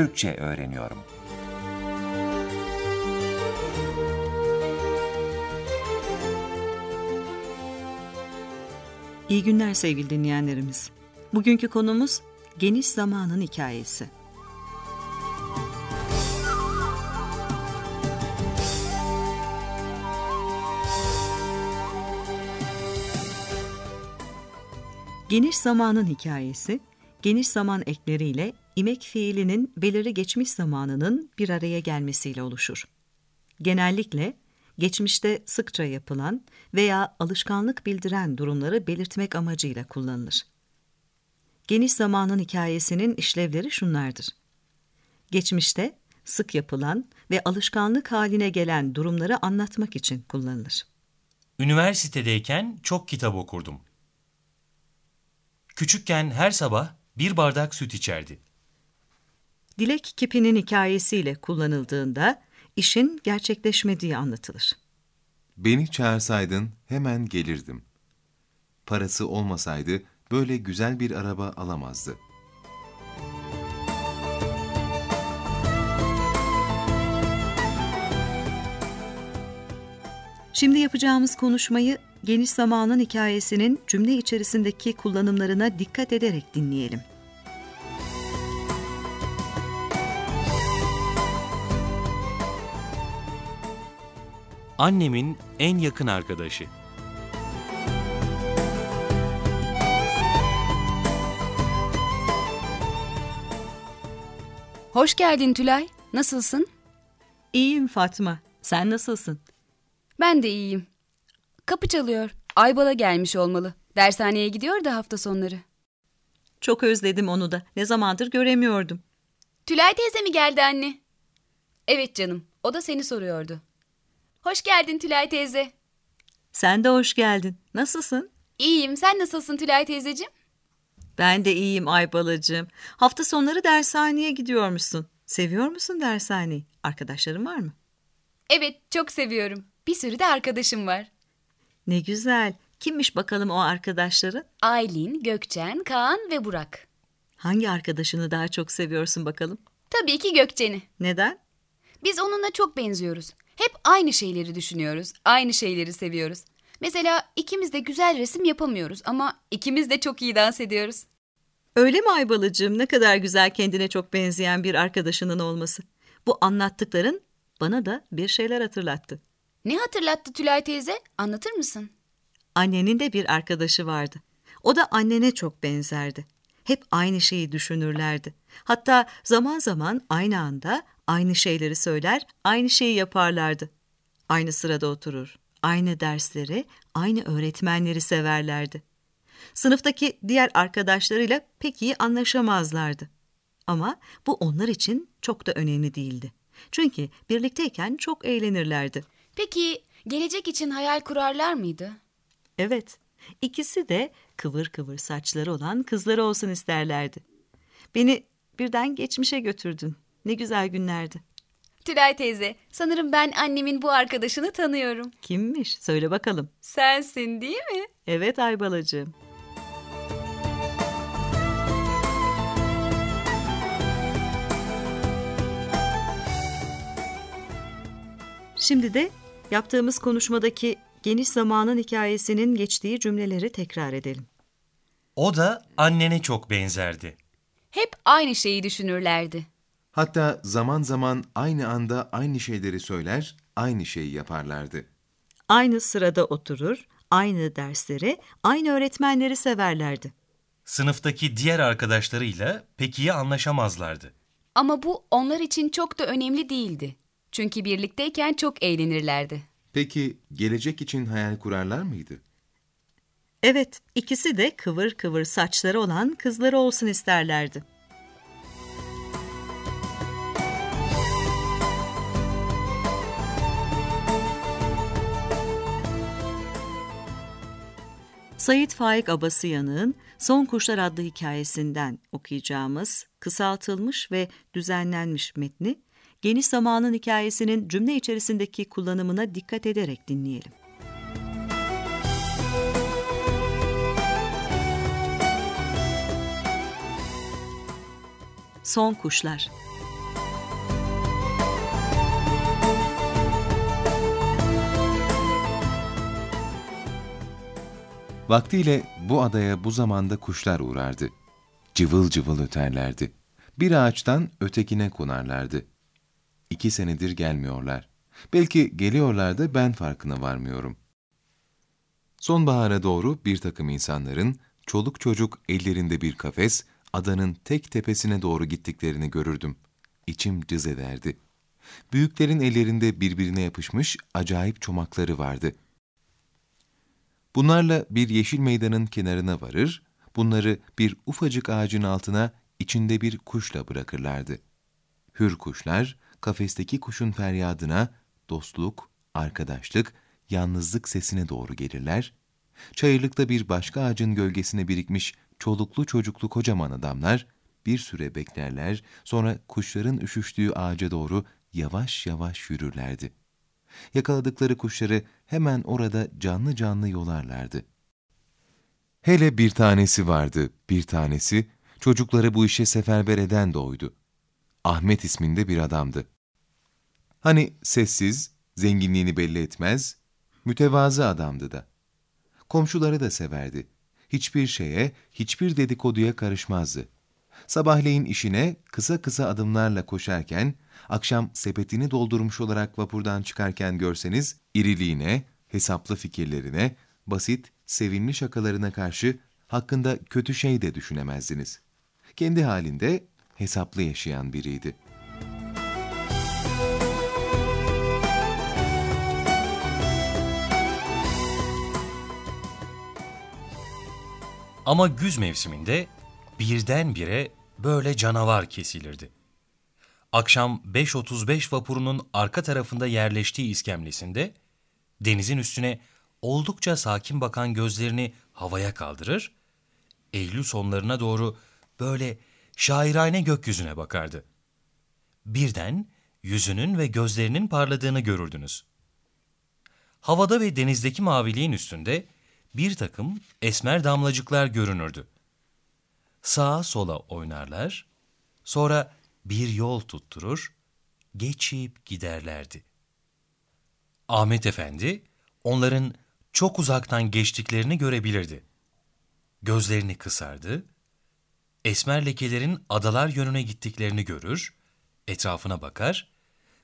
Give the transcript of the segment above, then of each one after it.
Türkçe öğreniyorum. İyi günler sevgili dinleyenlerimiz. Bugünkü konumuz geniş zamanın hikayesi. Geniş zamanın hikayesi, geniş zaman ekleriyle imek fiilinin belirli geçmiş zamanının bir araya gelmesiyle oluşur. Genellikle geçmişte sıkça yapılan veya alışkanlık bildiren durumları belirtmek amacıyla kullanılır. Geniş zamanın hikayesinin işlevleri şunlardır. Geçmişte sık yapılan ve alışkanlık haline gelen durumları anlatmak için kullanılır. Üniversitedeyken çok kitap okurdum. Küçükken her sabah bir bardak süt içerdi. Dilek kipinin hikayesiyle kullanıldığında işin gerçekleşmediği anlatılır. Beni çağırsaydın hemen gelirdim. Parası olmasaydı böyle güzel bir araba alamazdı. Şimdi yapacağımız konuşmayı geniş zamanın hikayesinin cümle içerisindeki kullanımlarına dikkat ederek dinleyelim. Annemin en yakın arkadaşı. Hoş geldin Tülay. Nasılsın? İyiyim Fatma. Sen nasılsın? Ben de iyiyim. Kapı çalıyor. Aybala gelmiş olmalı. Dershaneye gidiyor da hafta sonları. Çok özledim onu da. Ne zamandır göremiyordum. Tülay teyze mi geldi anne? Evet canım. O da seni soruyordu. Hoş geldin Tülay teyze. Sen de hoş geldin. Nasılsın? İyiyim. Sen nasılsın Tülay teyzeciğim? Ben de iyiyim Aybalacığım. Hafta sonları dershaneye gidiyormuşsun. Seviyor musun dershaneyi? Arkadaşların var mı? Evet, çok seviyorum. Bir sürü de arkadaşım var. Ne güzel. Kimmiş bakalım o arkadaşların? Aylin, Gökçen, Kaan ve Burak. Hangi arkadaşını daha çok seviyorsun bakalım? Tabii ki Gökçen'i. Neden? Biz onunla çok benziyoruz. Hep aynı şeyleri düşünüyoruz, aynı şeyleri seviyoruz. Mesela ikimiz de güzel resim yapamıyoruz ama ikimiz de çok iyi dans ediyoruz. Öyle mi Aybalacığım? Ne kadar güzel kendine çok benzeyen bir arkadaşının olması. Bu anlattıkların bana da bir şeyler hatırlattı. Ne hatırlattı Tülay teyze? Anlatır mısın? Annenin de bir arkadaşı vardı. O da annene çok benzerdi. Hep aynı şeyi düşünürlerdi. Hatta zaman zaman aynı anda aynı şeyleri söyler, aynı şeyi yaparlardı. Aynı sırada oturur, aynı dersleri, aynı öğretmenleri severlerdi. Sınıftaki diğer arkadaşlarıyla pek iyi anlaşamazlardı. Ama bu onlar için çok da önemli değildi. Çünkü birlikteyken çok eğlenirlerdi. Peki gelecek için hayal kurarlar mıydı? Evet, ikisi de kıvır kıvır saçları olan kızları olsun isterlerdi. Beni birden geçmişe götürdün. Ne güzel günlerdi. Tülay teyze, sanırım ben annemin bu arkadaşını tanıyorum. Kimmiş? Söyle bakalım. Sensin değil mi? Evet Aybalacığım. Şimdi de yaptığımız konuşmadaki geniş zamanın hikayesinin geçtiği cümleleri tekrar edelim. O da annene çok benzerdi. Hep aynı şeyi düşünürlerdi. Hatta zaman zaman aynı anda aynı şeyleri söyler, aynı şeyi yaparlardı. Aynı sırada oturur, aynı dersleri, aynı öğretmenleri severlerdi. Sınıftaki diğer arkadaşlarıyla pek iyi anlaşamazlardı. Ama bu onlar için çok da önemli değildi. Çünkü birlikteyken çok eğlenirlerdi. Peki gelecek için hayal kurarlar mıydı? Evet, ikisi de kıvır kıvır saçları olan kızları olsun isterlerdi. Sayit Faik Abasıyanık'ın Son Kuşlar adlı hikayesinden okuyacağımız kısaltılmış ve düzenlenmiş metni, geniş zamanın hikayesinin cümle içerisindeki kullanımına dikkat ederek dinleyelim. Son Kuşlar Vaktiyle bu adaya bu zamanda kuşlar uğrardı. Cıvıl cıvıl öterlerdi. Bir ağaçtan ötekine konarlardı. İki senedir gelmiyorlar. Belki geliyorlar da ben farkına varmıyorum. Sonbahara doğru bir takım insanların çoluk çocuk ellerinde bir kafes, adanın tek tepesine doğru gittiklerini görürdüm. İçim cız ederdi. Büyüklerin ellerinde birbirine yapışmış acayip çomakları vardı. Bunlarla bir yeşil meydanın kenarına varır, bunları bir ufacık ağacın altına içinde bir kuşla bırakırlardı. Hür kuşlar, kafesteki kuşun feryadına dostluk, arkadaşlık, yalnızlık sesine doğru gelirler, çayırlıkta bir başka ağacın gölgesine birikmiş çoluklu çocuklu kocaman adamlar bir süre beklerler, sonra kuşların üşüştüğü ağaca doğru yavaş yavaş yürürlerdi. Yakaladıkları kuşları hemen orada canlı canlı yolarlardı. Hele bir tanesi vardı, bir tanesi çocukları bu işe seferber eden doğuydu. Ahmet isminde bir adamdı. Hani sessiz, zenginliğini belli etmez, mütevazı adamdı da. Komşuları da severdi. Hiçbir şeye, hiçbir dedikoduya karışmazdı. Sabahleyin işine kısa kısa adımlarla koşarken, akşam sepetini doldurmuş olarak vapurdan çıkarken görseniz, iriliğine, hesaplı fikirlerine, basit, sevimli şakalarına karşı hakkında kötü şey de düşünemezdiniz. Kendi halinde hesaplı yaşayan biriydi. Ama güz mevsiminde birdenbire böyle canavar kesilirdi. Akşam 5.35 vapurunun arka tarafında yerleştiği iskemlesinde denizin üstüne oldukça sakin bakan gözlerini havaya kaldırır, Eylül sonlarına doğru böyle şairane gökyüzüne bakardı. Birden yüzünün ve gözlerinin parladığını görürdünüz. Havada ve denizdeki maviliğin üstünde bir takım esmer damlacıklar görünürdü. Sağa sola oynarlar, sonra bir yol tutturur, geçip giderlerdi. Ahmet Efendi onların çok uzaktan geçtiklerini görebilirdi. Gözlerini kısardı, esmer lekelerin adalar yönüne gittiklerini görür, etrafına bakar,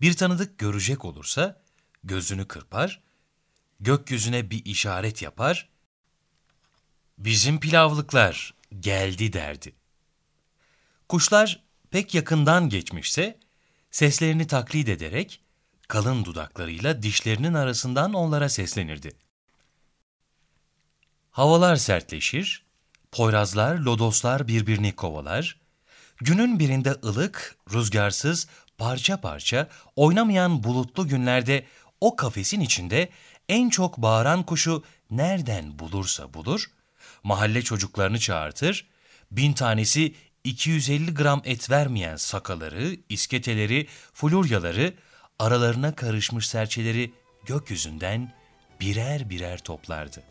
bir tanıdık görecek olursa gözünü kırpar, gökyüzüne bir işaret yapar, bizim pilavlıklar geldi derdi. Kuşlar pek yakından geçmişse, seslerini taklit ederek, kalın dudaklarıyla dişlerinin arasından onlara seslenirdi. Havalar sertleşir, poyrazlar, lodoslar birbirini kovalar, günün birinde ılık, rüzgarsız, parça parça, oynamayan bulutlu günlerde o kafesin içinde en çok bağıran kuşu nereden bulursa bulur, mahalle çocuklarını çağırtır, bin tanesi 250 gram et vermeyen sakaları, isketeleri, fluryaları, aralarına karışmış serçeleri gökyüzünden birer birer toplardı.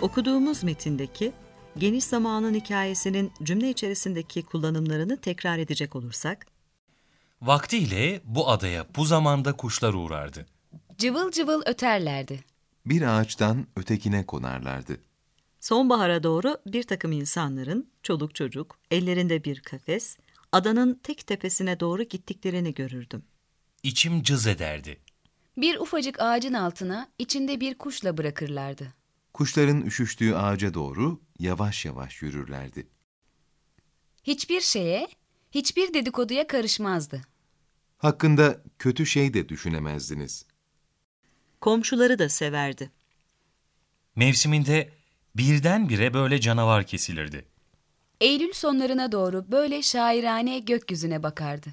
Okuduğumuz metindeki geniş zamanın hikayesinin cümle içerisindeki kullanımlarını tekrar edecek olursak, Vaktiyle bu adaya bu zamanda kuşlar uğrardı. Cıvıl cıvıl öterlerdi. Bir ağaçtan ötekine konarlardı. sonbahara doğru bir takım insanların, çoluk çocuk, ellerinde bir kafes, adanın tek tepesine doğru gittiklerini görürdüm. İçim cız ederdi. Bir ufacık ağacın altına içinde bir kuşla bırakırlardı. Kuşların üşüştüğü ağaca doğru yavaş yavaş yürürlerdi. Hiçbir şeye, hiçbir dedikoduya karışmazdı. Hakkında kötü şey de düşünemezdiniz. Komşuları da severdi. Mevsiminde birdenbire böyle canavar kesilirdi. Eylül sonlarına doğru böyle şairane gökyüzüne bakardı.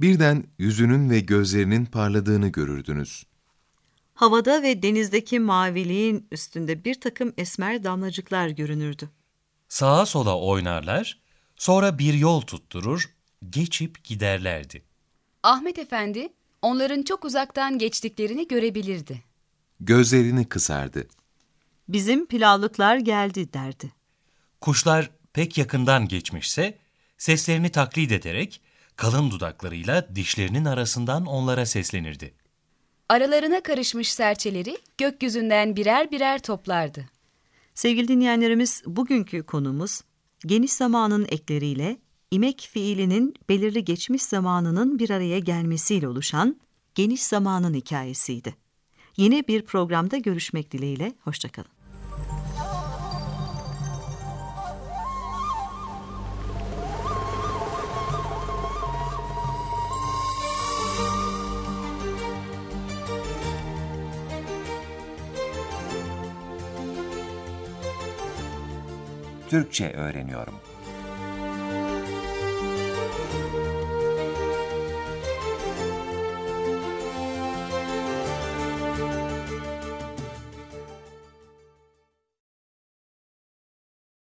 Birden yüzünün ve gözlerinin parladığını görürdünüz. Havada ve denizdeki maviliğin üstünde bir takım esmer damlacıklar görünürdü. Sağa sola oynarlar, sonra bir yol tutturur, geçip giderlerdi. Ahmet Efendi onların çok uzaktan geçtiklerini görebilirdi. Gözlerini kısardı. Bizim pilavlıklar geldi derdi. Kuşlar pek yakından geçmişse, seslerini taklit ederek kalın dudaklarıyla dişlerinin arasından onlara seslenirdi. Aralarına karışmış serçeleri gökyüzünden birer birer toplardı. Sevgili dinleyenlerimiz, bugünkü konumuz geniş zamanın ekleriyle imek fiilinin belirli geçmiş zamanının bir araya gelmesiyle oluşan geniş zamanın hikayesiydi. Yeni bir programda görüşmek dileğiyle, hoşçakalın. Türkçe öğreniyorum.